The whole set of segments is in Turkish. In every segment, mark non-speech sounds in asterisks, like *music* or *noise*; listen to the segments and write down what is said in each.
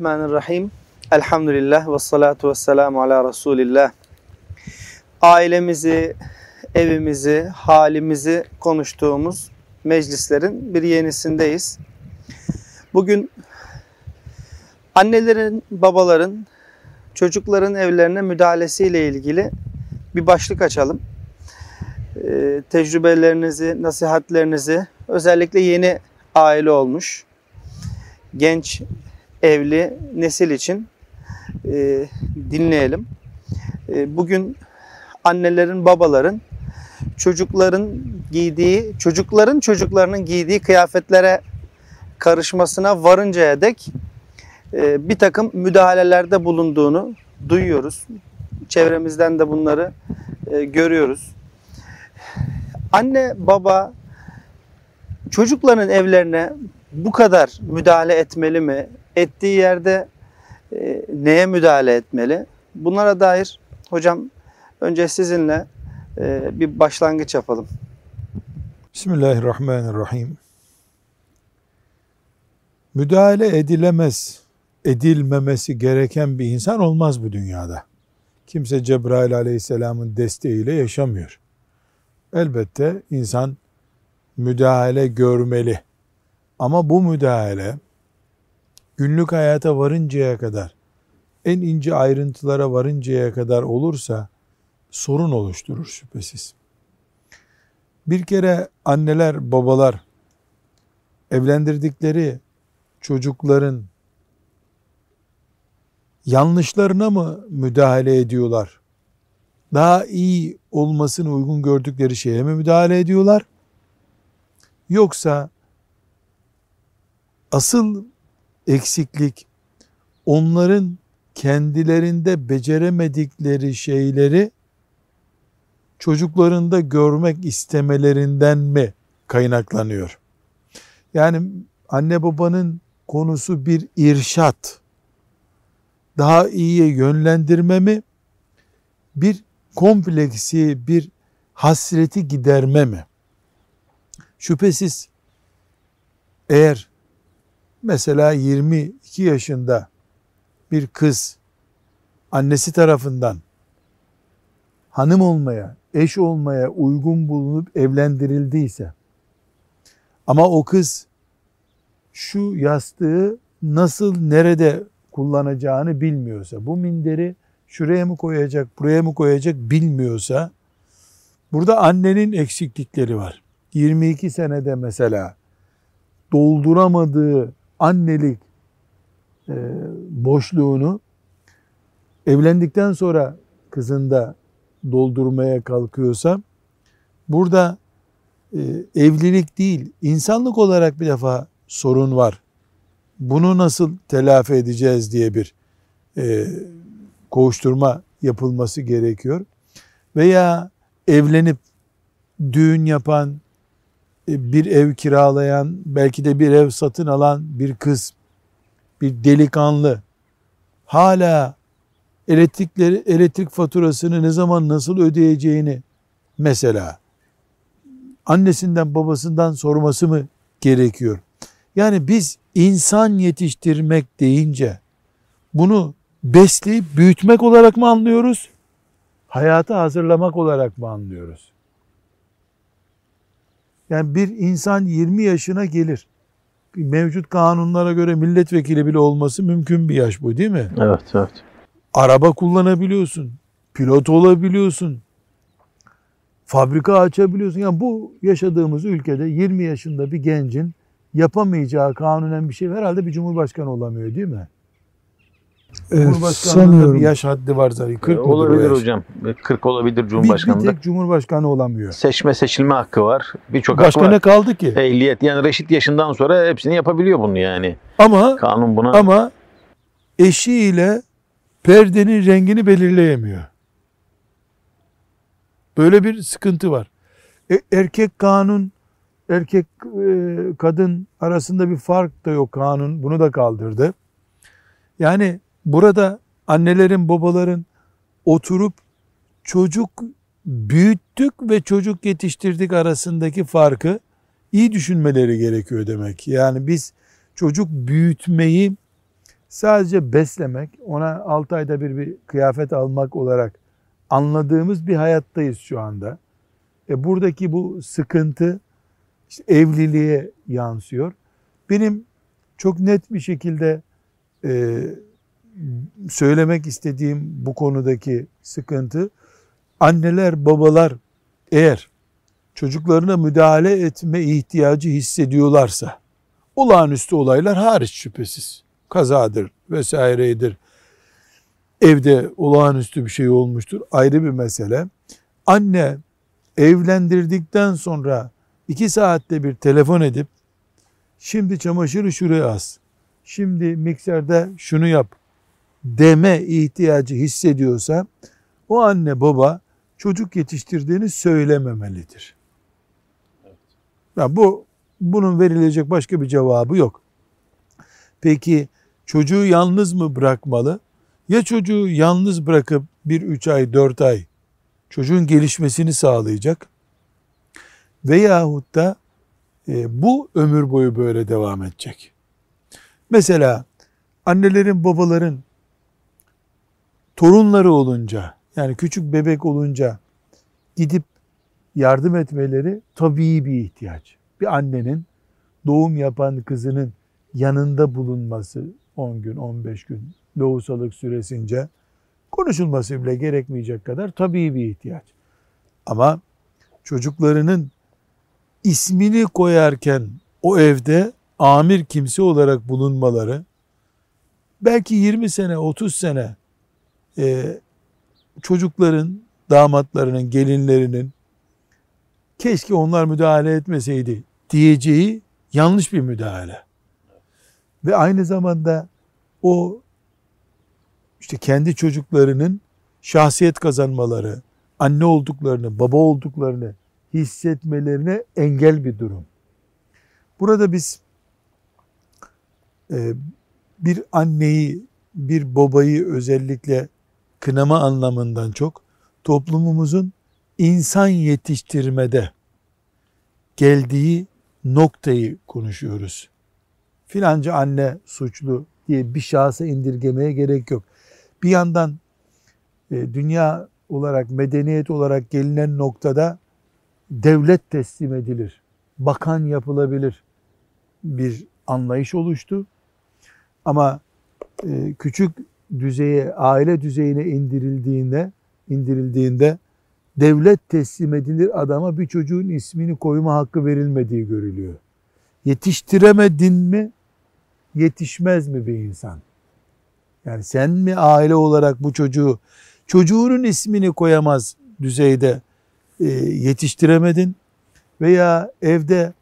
Bismillahirrahmanirrahim. Elhamdülillah ve salatu ve selamu ala Resulillah. Ailemizi, evimizi, halimizi konuştuğumuz meclislerin bir yenisindeyiz. Bugün annelerin, babaların, çocukların evlerine müdahalesiyle ilgili bir başlık açalım. Ee, tecrübelerinizi, nasihatlerinizi özellikle yeni aile olmuş, genç evli nesil için e, dinleyelim. E, bugün annelerin, babaların çocukların giydiği, çocukların çocuklarının giydiği kıyafetlere karışmasına varıncaya dek e, bir takım müdahalelerde bulunduğunu duyuyoruz. Çevremizden de bunları e, görüyoruz. Anne, baba çocukların evlerine bu kadar müdahale etmeli mi? Ettiği yerde e, neye müdahale etmeli? Bunlara dair hocam önce sizinle e, bir başlangıç yapalım. Bismillahirrahmanirrahim. Müdahale edilemez, edilmemesi gereken bir insan olmaz bu dünyada. Kimse Cebrail aleyhisselamın desteğiyle yaşamıyor. Elbette insan müdahale görmeli. Ama bu müdahale günlük hayata varıncaya kadar, en ince ayrıntılara varıncaya kadar olursa sorun oluşturur şüphesiz. Bir kere anneler, babalar evlendirdikleri çocukların yanlışlarına mı müdahale ediyorlar? Daha iyi olmasını uygun gördükleri şeye mi müdahale ediyorlar? Yoksa asıl eksiklik onların kendilerinde beceremedikleri şeyleri çocuklarında görmek istemelerinden mi kaynaklanıyor? Yani anne babanın konusu bir irşat, daha iyiye yönlendirme mi? Bir kompleksi, bir hasreti giderme mi? Şüphesiz eğer mesela 22 yaşında bir kız annesi tarafından hanım olmaya, eş olmaya uygun bulunup evlendirildiyse ama o kız şu yastığı nasıl nerede kullanacağını bilmiyorsa, bu minderi şuraya mı koyacak, buraya mı koyacak bilmiyorsa burada annenin eksiklikleri var. 22 senede mesela dolduramadığı annelik e, boşluğunu evlendikten sonra kızında doldurmaya kalkıyorsa burada e, evlilik değil insanlık olarak bir defa sorun var. Bunu nasıl telafi edeceğiz diye bir e, koğuşturma yapılması gerekiyor. Veya evlenip düğün yapan, bir ev kiralayan, belki de bir ev satın alan bir kız, bir delikanlı hala elektrikleri, elektrik faturasını ne zaman nasıl ödeyeceğini mesela annesinden babasından sorması mı gerekiyor? Yani biz insan yetiştirmek deyince bunu besleyip büyütmek olarak mı anlıyoruz? Hayata hazırlamak olarak mı anlıyoruz? Yani bir insan 20 yaşına gelir. Mevcut kanunlara göre milletvekili bile olması mümkün bir yaş bu değil mi? Evet, evet. Araba kullanabiliyorsun. Pilot olabiliyorsun. Fabrika açabiliyorsun. Yani bu yaşadığımız ülkede 20 yaşında bir gencin yapamayacağı kanunen bir şey herhalde bir cumhurbaşkanı olamıyor değil mi? Cumhurbaşkanlığında bir yaş haddi var zaten. 40 ee, olabilir hocam. 40 olabilir. Bir, bir tek Cumhurbaşkanı olamıyor. Seçme seçilme hakkı var. Birçok Başka hakkı ne kaldı ki? Ehliyet. Yani reşit yaşından sonra hepsini yapabiliyor bunu yani. Ama kanun buna ama eşiyle perdenin rengini belirleyemiyor. Böyle bir sıkıntı var. E, erkek kanun erkek e, kadın arasında bir fark da yok kanun. Bunu da kaldırdı. Yani burada annelerin, babaların oturup çocuk büyüttük ve çocuk yetiştirdik arasındaki farkı iyi düşünmeleri gerekiyor demek. Yani biz çocuk büyütmeyi sadece beslemek, ona 6 ayda bir bir kıyafet almak olarak anladığımız bir hayattayız şu anda. E buradaki bu sıkıntı işte evliliğe yansıyor. Benim çok net bir şekilde e, söylemek istediğim bu konudaki sıkıntı anneler babalar eğer çocuklarına müdahale etme ihtiyacı hissediyorlarsa olağanüstü olaylar hariç şüphesiz. Kazadır vesairedir. Evde olağanüstü bir şey olmuştur. Ayrı bir mesele. Anne evlendirdikten sonra iki saatte bir telefon edip şimdi çamaşırı şuraya as şimdi mikserde şunu yap deme ihtiyacı hissediyorsa o anne baba çocuk yetiştirdiğini söylememelidir. Ya bu bunun verilecek başka bir cevabı yok. Peki çocuğu yalnız mı bırakmalı? Ya çocuğu yalnız bırakıp bir üç ay dört ay çocuğun gelişmesini sağlayacak veyahut da e, bu ömür boyu böyle devam edecek. Mesela annelerin babaların torunları olunca yani küçük bebek olunca gidip yardım etmeleri tabii bir ihtiyaç. Bir annenin doğum yapan kızının yanında bulunması 10 gün 15 gün lohusalık süresince konuşulması bile gerekmeyecek kadar tabii bir ihtiyaç. Ama çocuklarının ismini koyarken o evde amir kimse olarak bulunmaları belki 20 sene 30 sene e, çocukların damatlarının gelinlerinin keşke onlar müdahale etmeseydi diyeceği yanlış bir müdahale. Ve aynı zamanda o işte kendi çocuklarının şahsiyet kazanmaları, anne olduklarını, baba olduklarını hissetmelerine engel bir durum. Burada biz e, bir anneyi, bir babayı özellikle kınama anlamından çok toplumumuzun insan yetiştirmede geldiği noktayı konuşuyoruz. Filanca anne suçlu diye bir şahsa indirgemeye gerek yok. Bir yandan e, dünya olarak, medeniyet olarak gelinen noktada devlet teslim edilir, bakan yapılabilir bir anlayış oluştu. Ama e, küçük düzeye, aile düzeyine indirildiğinde, indirildiğinde devlet teslim edilir adama bir çocuğun ismini koyma hakkı verilmediği görülüyor. Yetiştiremedin mi, yetişmez mi bir insan? Yani sen mi aile olarak bu çocuğu, çocuğunun ismini koyamaz düzeyde e, yetiştiremedin veya evde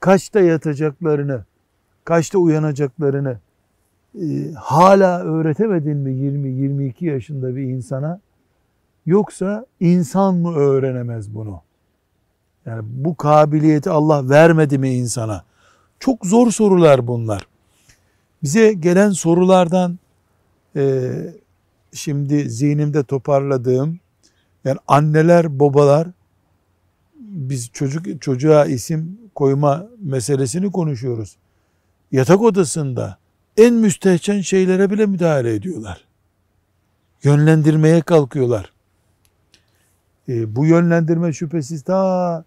kaçta yatacaklarını, kaçta uyanacaklarını e, hala öğretemedin mi 20-22 yaşında bir insana? Yoksa insan mı öğrenemez bunu? Yani bu kabiliyeti Allah vermedi mi insana? Çok zor sorular bunlar. Bize gelen sorulardan e, şimdi zihnimde toparladığım yani anneler babalar biz çocuk çocuğa isim koyma meselesini konuşuyoruz. Yatak odasında en müstehcen şeylere bile müdahale ediyorlar. Yönlendirmeye kalkıyorlar. E, bu yönlendirme şüphesiz ta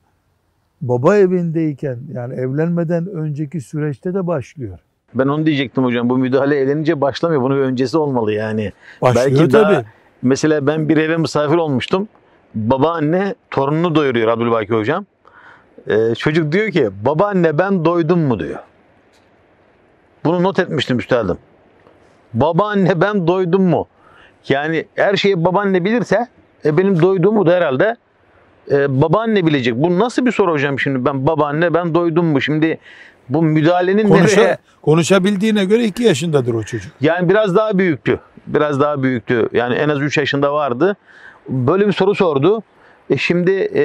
baba evindeyken yani evlenmeden önceki süreçte de başlıyor. Ben onu diyecektim hocam. Bu müdahale eğlenince başlamıyor. Bunun bir öncesi olmalı yani. Başlıyor Belki tabii. daha mesela ben bir eve misafir olmuştum. Babaanne torununu doyuruyor Abdülbaki hocam. Ee, çocuk diyor ki babaanne ben doydum mu diyor. Bunu not etmiştim üstadım. Babaanne ben doydum mu? Yani her şeyi babaanne bilirse e, benim doyduğumu da herhalde e, babaanne bilecek. Bu nasıl bir soru hocam şimdi ben babaanne ben doydum mu? Şimdi bu müdahalenin Konuşa, nereye? konuşabildiğine göre iki yaşındadır o çocuk. Yani biraz daha büyüktü. Biraz daha büyüktü. Yani en az 3 yaşında vardı. Böyle bir soru sordu. E şimdi e,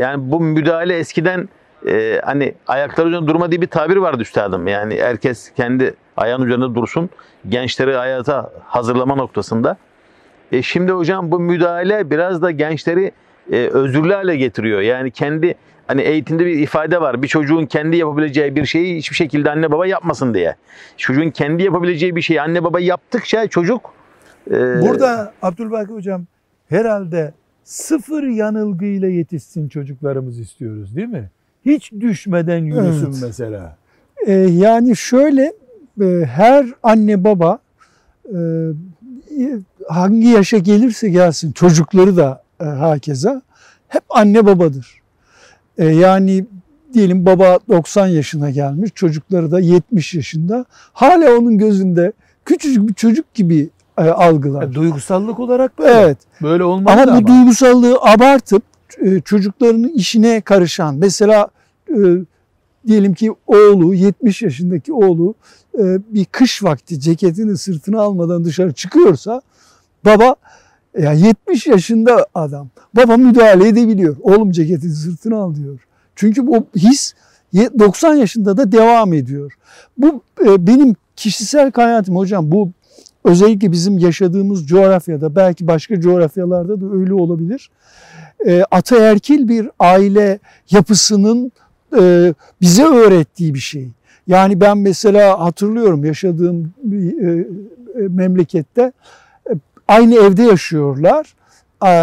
yani bu müdahale eskiden e, hani ayaklar üzerinde durma diye bir tabir vardı üstadım. Yani herkes kendi ayağın üzerinde dursun. Gençleri hayata hazırlama noktasında. E şimdi hocam bu müdahale biraz da gençleri e, özürlü hale getiriyor. Yani kendi hani eğitimde bir ifade var. Bir çocuğun kendi yapabileceği bir şeyi hiçbir şekilde anne baba yapmasın diye. Çocuğun kendi yapabileceği bir şeyi anne baba yaptıkça çocuk e, Burada Abdülbaki hocam herhalde sıfır yanılgıyla yetişsin çocuklarımız istiyoruz değil mi? Hiç düşmeden yürüsün Evet. mesela. Ee, yani şöyle e, her anne baba e, hangi yaşa gelirse gelsin çocukları da e, hakeza hep anne babadır. E, yani diyelim baba 90 yaşına gelmiş çocukları da 70 yaşında hala onun gözünde küçücük bir çocuk gibi e, algılar. Yani duygusallık olarak böyle. Evet. Böyle olmaz Ama ama. bu duygusallığı abartıp e, çocuklarının işine karışan mesela e, diyelim ki oğlu 70 yaşındaki oğlu e, bir kış vakti ceketini sırtına almadan dışarı çıkıyorsa baba ya 70 yaşında adam baba müdahale edebiliyor. Oğlum ceketini sırtına al diyor. Çünkü bu his ye- 90 yaşında da devam ediyor. Bu e, benim kişisel kanaatim hocam bu özellikle bizim yaşadığımız coğrafyada belki başka coğrafyalarda da öyle olabilir. E, ataerkil bir aile yapısının e, bize öğrettiği bir şey. Yani ben mesela hatırlıyorum yaşadığım e, e, memlekette aynı evde yaşıyorlar.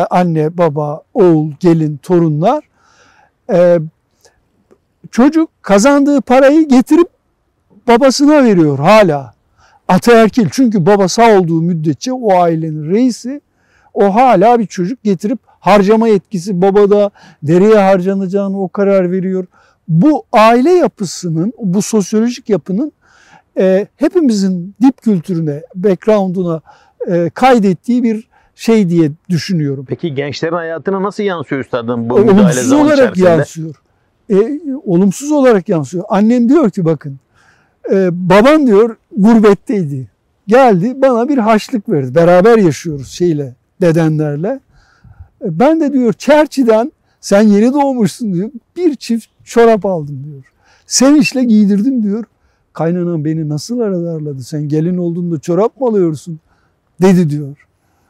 Anne, baba, oğul, gelin, torunlar. Çocuk kazandığı parayı getirip babasına veriyor hala. Ataerkil çünkü baba sağ olduğu müddetçe o ailenin reisi o hala bir çocuk getirip harcama yetkisi babada nereye harcanacağını o karar veriyor. Bu aile yapısının, bu sosyolojik yapının e, hepimizin dip kültürüne, background'una e, kaydettiği bir şey diye düşünüyorum. Peki gençlerin hayatına nasıl yansıyor üstadım bu müdahale olumsuz zaman olarak içerisinde? yansıyor. E, olumsuz olarak yansıyor. Annem diyor ki bakın e, baban diyor gurbetteydi. Geldi bana bir haçlık verdi. Beraber yaşıyoruz şeyle dedenlerle. E, ben de diyor Çerçi'den sen yeni doğmuşsun diyor. Bir çift çorap aldım diyor. Sevinçle giydirdim diyor. Kaynanam beni nasıl aradarladı sen gelin olduğunda çorap mı alıyorsun dedi diyor.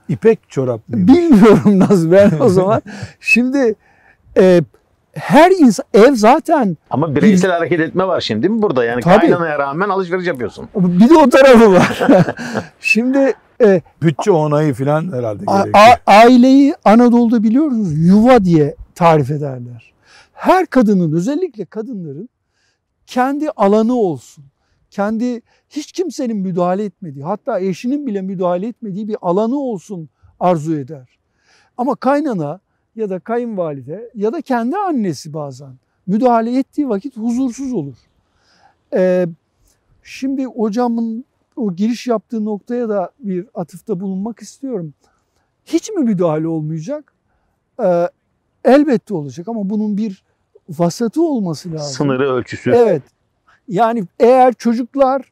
İpek çorap mıymış? Bilmiyorum nasıl ben o *laughs* zaman. Şimdi e, her insan ev zaten Ama bireysel hareket etme var şimdi değil mi burada? Yani Tabii. kaynanaya rağmen alışveriş yapıyorsun. bir de o tarafı var. *laughs* Şimdi e, Bütçe onayı falan herhalde a- gerekiyor. a- aileyi Anadolu'da biliyorsunuz yuva diye tarif ederler. Her kadının özellikle kadınların kendi alanı olsun. Kendi hiç kimsenin müdahale etmediği hatta eşinin bile müdahale etmediği bir alanı olsun arzu eder. Ama kaynana ya da kayınvalide ya da kendi annesi bazen müdahale ettiği vakit huzursuz olur. Ee, şimdi hocamın o giriş yaptığı noktaya da bir atıfta bulunmak istiyorum. Hiç mi müdahale olmayacak? Ee, elbette olacak ama bunun bir vasatı olması lazım. Sınırı, ölçüsü. Evet. Yani eğer çocuklar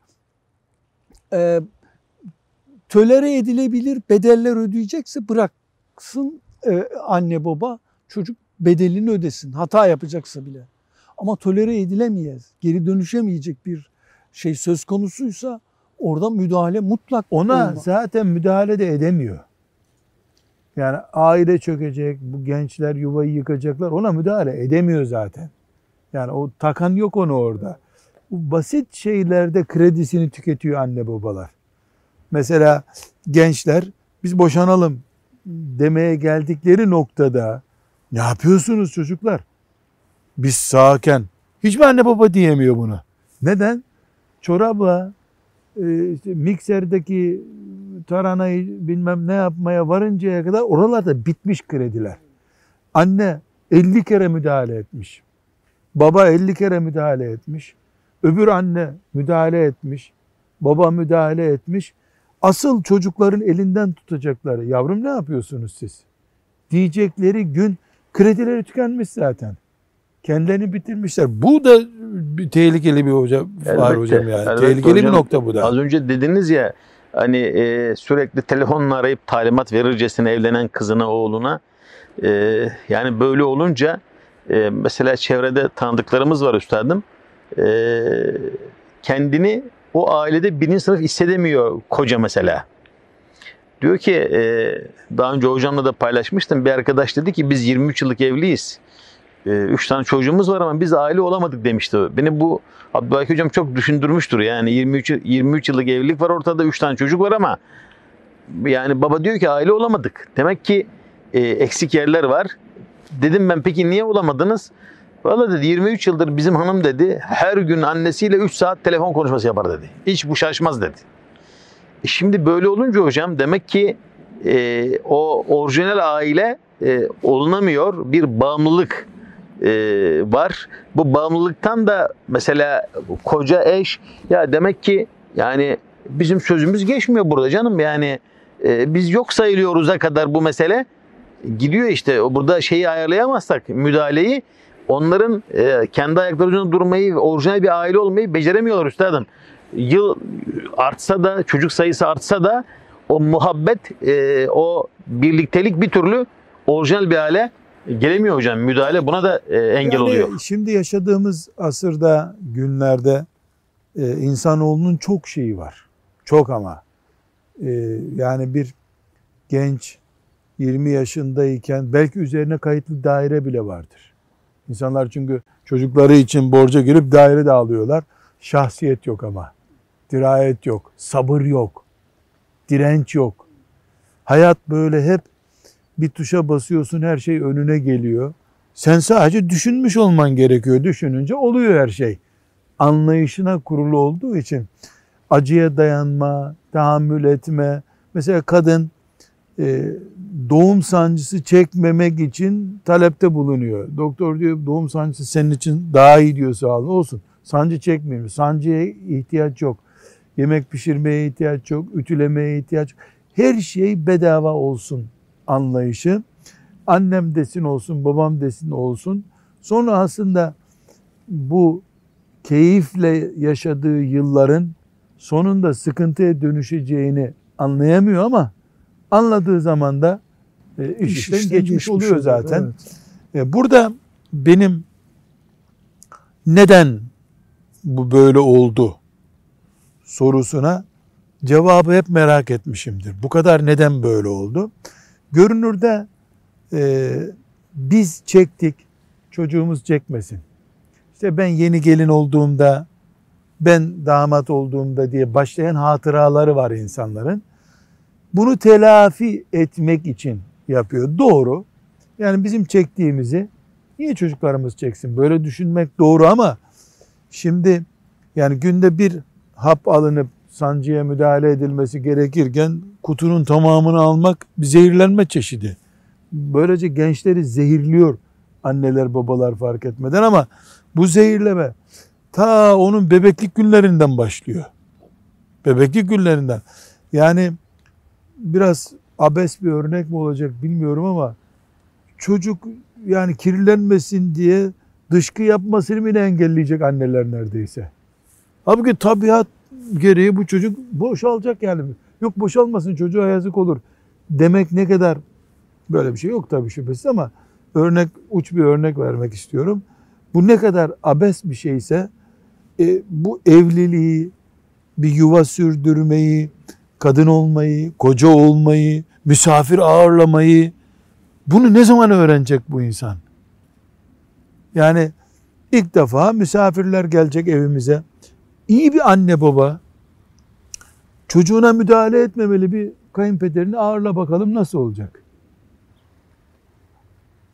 e, tölere edilebilir bedeller ödeyecekse bıraksın e, anne baba çocuk bedelini ödesin hata yapacaksa bile. Ama tolere edilemeyez, geri dönüşemeyecek bir şey söz konusuysa orada müdahale mutlak Ona olmalı. zaten müdahale de edemiyor. Yani aile çökecek, bu gençler yuvayı yıkacaklar. Ona müdahale edemiyor zaten. Yani o takan yok onu orada. Bu basit şeylerde kredisini tüketiyor anne babalar. Mesela gençler biz boşanalım demeye geldikleri noktada ne yapıyorsunuz çocuklar? Biz sağken hiç mi anne baba diyemiyor bunu? Neden? Çorapla e, işte mikserdeki taranayı bilmem ne yapmaya varıncaya kadar oralarda bitmiş krediler. Anne 50 kere müdahale etmiş. Baba 50 kere müdahale etmiş. Öbür anne müdahale etmiş. Baba müdahale etmiş. Asıl çocukların elinden tutacakları. Yavrum ne yapıyorsunuz siz? Diyecekleri gün kredileri tükenmiş zaten. Kendilerini bitirmişler. Bu da bir tehlikeli bir hoca var hocam yani. elbette tehlikeli hocam. bir nokta bu da. Az önce dediniz ya hani e, sürekli telefonla arayıp talimat verircesine evlenen kızına, oğluna. E, yani böyle olunca e, mesela çevrede tanıdıklarımız var üstadım. E, kendini o ailede birinci sınıf hissedemiyor koca mesela. Diyor ki e, daha önce hocamla da paylaşmıştım. Bir arkadaş dedi ki biz 23 yıllık evliyiz. 3 tane çocuğumuz var ama biz aile olamadık demişti. Beni bu Abdülhak hocam çok düşündürmüştür. Yani 23 23 yıllık evlilik var ortada 3 tane çocuk var ama yani baba diyor ki aile olamadık. Demek ki e, eksik yerler var. Dedim ben peki niye olamadınız? Valla dedi 23 yıldır bizim hanım dedi her gün annesiyle 3 saat telefon konuşması yapar dedi. Hiç bu şaşmaz dedi. E şimdi böyle olunca hocam demek ki e, o orijinal aile e, olunamıyor. Bir bağımlılık e, var. Bu bağımlılıktan da mesela koca eş ya demek ki yani bizim sözümüz geçmiyor burada canım yani e, biz yok sayılıyoruz'a kadar bu mesele gidiyor işte burada şeyi ayarlayamazsak müdahaleyi onların e, kendi ayakları üzerinde durmayı orijinal bir aile olmayı beceremiyorlar üstadım. Yıl artsa da çocuk sayısı artsa da o muhabbet e, o birliktelik bir türlü orijinal bir hale gelemiyor hocam. Müdahale buna da e, engel Yani oluyor. Şimdi yaşadığımız asırda, günlerde e, insanoğlunun çok şeyi var. Çok ama. E, yani bir genç 20 yaşındayken belki üzerine kayıtlı daire bile vardır. İnsanlar çünkü çocukları için borca girip daire de alıyorlar. Şahsiyet yok ama. Dirayet yok. Sabır yok. Direnç yok. Hayat böyle hep bir tuşa basıyorsun her şey önüne geliyor. Sen sadece düşünmüş olman gerekiyor. Düşününce oluyor her şey. Anlayışına kurulu olduğu için acıya dayanma, tahammül etme. Mesela kadın e, doğum sancısı çekmemek için talepte bulunuyor. Doktor diyor doğum sancısı senin için daha iyi diyor sağ olun. Olsun. Sancı çekmeyeyim. Sancıya ihtiyaç yok. Yemek pişirmeye ihtiyaç yok. Ütülemeye ihtiyaç yok. Her şey bedava olsun anlayışı. Annem desin olsun, babam desin olsun. Sonra aslında bu keyifle yaşadığı yılların sonunda sıkıntıya dönüşeceğini anlayamıyor ama anladığı zaman da e, iş İş işten işten geçmiş, geçmiş oluyor oluyor, zaten. evet. E, Burada benim neden bu böyle oldu sorusuna cevabı hep merak etmişimdir. Bu kadar neden böyle oldu? Görünürde e, biz çektik, çocuğumuz çekmesin. İşte ben yeni gelin olduğumda, ben damat olduğumda diye başlayan hatıraları var insanların. Bunu telafi etmek için yapıyor. Doğru. Yani bizim çektiğimizi niye çocuklarımız çeksin? Böyle düşünmek doğru ama şimdi yani günde bir hap alınıp sancıya müdahale edilmesi gerekirken kutunun tamamını almak bir zehirlenme çeşidi. Böylece gençleri zehirliyor anneler babalar fark etmeden ama bu zehirleme ta onun bebeklik günlerinden başlıyor. Bebeklik günlerinden. Yani biraz abes bir örnek mi olacak bilmiyorum ama çocuk yani kirlenmesin diye dışkı yapmasını bile engelleyecek anneler neredeyse. Halbuki tabiat gereği bu çocuk boşalacak yani. Yok boşalmasın çocuğa yazık olur. Demek ne kadar böyle bir şey yok tabii şüphesiz ama örnek uç bir örnek vermek istiyorum. Bu ne kadar abes bir şeyse e, bu evliliği, bir yuva sürdürmeyi, kadın olmayı, koca olmayı, misafir ağırlamayı bunu ne zaman öğrenecek bu insan? Yani ilk defa misafirler gelecek evimize. İyi bir anne baba çocuğuna müdahale etmemeli bir kayınpederini ağırla bakalım nasıl olacak?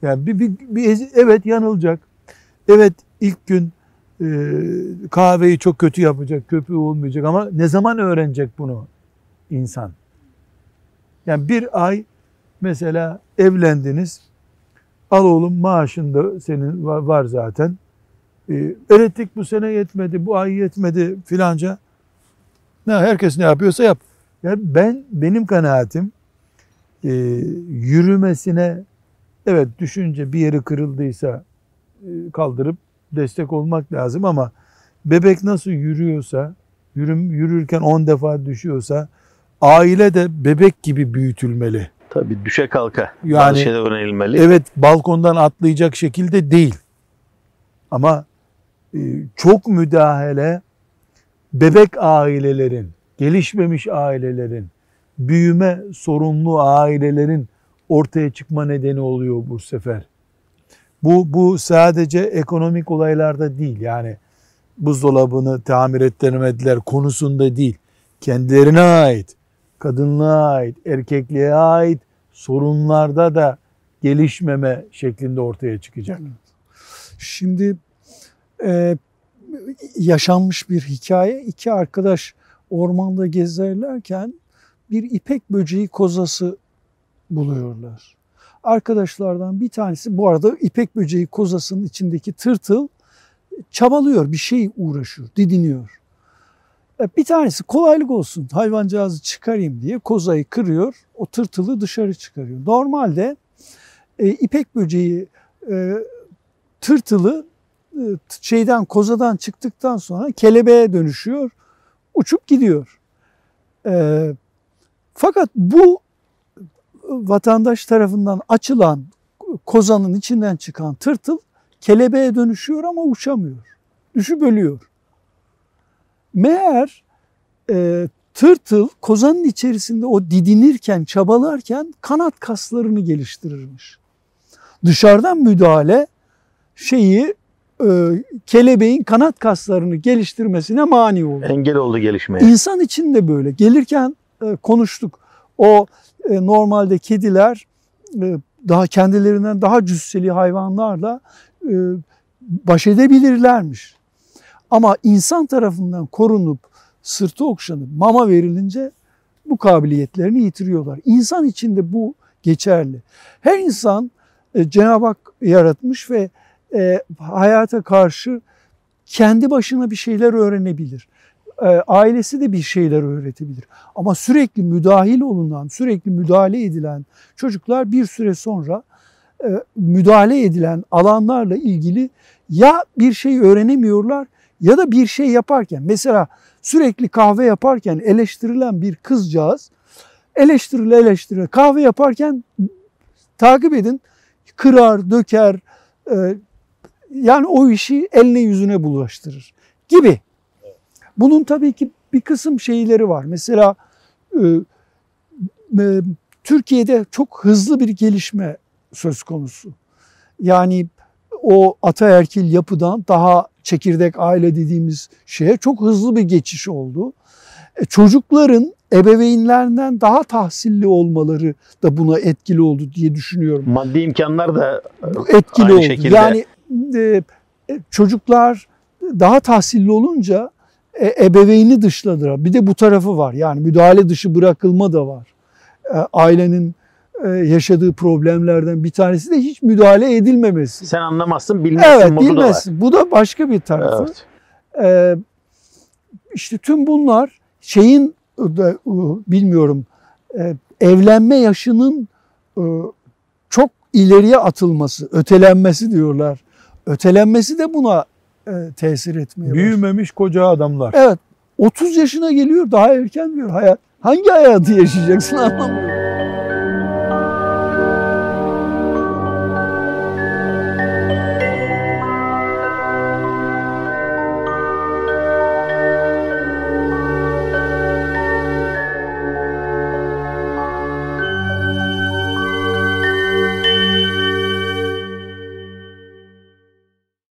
Yani bir, bir, bir evet yanılacak. Evet ilk gün e, kahveyi çok kötü yapacak, köpüğü olmayacak ama ne zaman öğrenecek bunu insan? Yani bir ay mesela evlendiniz. Al oğlum maaşında senin var, var zaten. E, elektrik bu sene yetmedi, bu ay yetmedi filanca. Ne herkes ne yapıyorsa yap. Yani ben benim kanaatim e, yürümesine evet düşünce bir yeri kırıldıysa e, kaldırıp destek olmak lazım ama bebek nasıl yürüyorsa yürüm, yürürken 10 defa düşüyorsa aile de bebek gibi büyütülmeli. Tabii düşe kalka. Yani- Bazı şeyler öğrenilmeli. Evet balkondan atlayacak şekilde değil. Ama çok müdahale bebek ailelerin, gelişmemiş ailelerin, büyüme sorunlu ailelerin ortaya çıkma nedeni oluyor bu sefer. Bu, bu sadece ekonomik olaylarda değil yani buzdolabını tamir ettiremediler konusunda değil. Kendilerine ait, kadınlığa ait, erkekliğe ait sorunlarda da gelişmeme şeklinde ortaya çıkacak. Şimdi e, yaşanmış bir hikaye. İki arkadaş ormanda gezerlerken bir ipek böceği kozası buluyorlar. Arkadaşlardan bir tanesi bu arada ipek böceği kozasının içindeki tırtıl çabalıyor, bir şey uğraşıyor, didiniyor. E, Bir tanesi kolaylık olsun hayvancağızı çıkarayım diye kozayı kırıyor, o tırtılı dışarı çıkarıyor. Normalde e, ipek böceği e, tırtılı şeyden kozadan çıktıktan sonra kelebeğe dönüşüyor, uçup gidiyor. E, fakat bu vatandaş tarafından açılan kozanın içinden çıkan tırtıl kelebeğe dönüşüyor ama uçamıyor. Düşüp ölüyor. Meğer e, tırtıl kozanın içerisinde o didinirken, çabalarken kanat kaslarını geliştirirmiş. Dışarıdan müdahale şeyi e, kelebeğin kanat kaslarını geliştirmesine mani oldu. Engel oldu gelişmeye. İnsan için de böyle. Gelirken e, konuştuk. O e, normalde kediler e, daha kendilerinden daha cüsseli hayvanlarla e, baş edebilirlermiş. Ama insan tarafından korunup sırtı okşanıp mama verilince bu kabiliyetlerini yitiriyorlar. İnsan için de bu geçerli. Her insan e, Cenab-ı Hak yaratmış ve e, hayata karşı kendi başına bir şeyler öğrenebilir. E, ailesi de bir şeyler öğretebilir. Ama sürekli müdahil olunan, sürekli müdahale edilen çocuklar bir süre sonra e, müdahale edilen alanlarla ilgili ya bir şey öğrenemiyorlar ya da bir şey yaparken mesela sürekli kahve yaparken eleştirilen bir kızcağız eleştirile eleştirile kahve yaparken takip edin kırar, döker e, yani o işi eline yüzüne bulaştırır gibi. Bunun tabii ki bir kısım şeyleri var. Mesela e, e, Türkiye'de çok hızlı bir gelişme söz konusu. Yani o ataerkil yapıdan daha çekirdek aile dediğimiz şeye çok hızlı bir geçiş oldu. E, çocukların ebeveynlerinden daha tahsilli olmaları da buna etkili oldu diye düşünüyorum. Maddi imkanlar da Etkili Aynı oldu. şekilde. Yani e, e, çocuklar daha tahsilli olunca e, ebeveyni dışladılar. Bir de bu tarafı var. Yani müdahale dışı bırakılma da var. E, ailenin yaşadığı problemlerden bir tanesi de hiç müdahale edilmemesi. sen anlamazsın bilmezsin Evet da bilmezsin. Bu da başka bir tarafı. Evet. Ee, işte tüm bunlar şeyin bilmiyorum evlenme yaşının çok ileriye atılması, ötelenmesi diyorlar. Ötelenmesi de buna e, tesir etmeye başladı. Büyümemiş koca adamlar. Evet 30 yaşına geliyor daha erken diyor hayat. Hangi hayatı yaşayacaksın anlamıyorum. *laughs*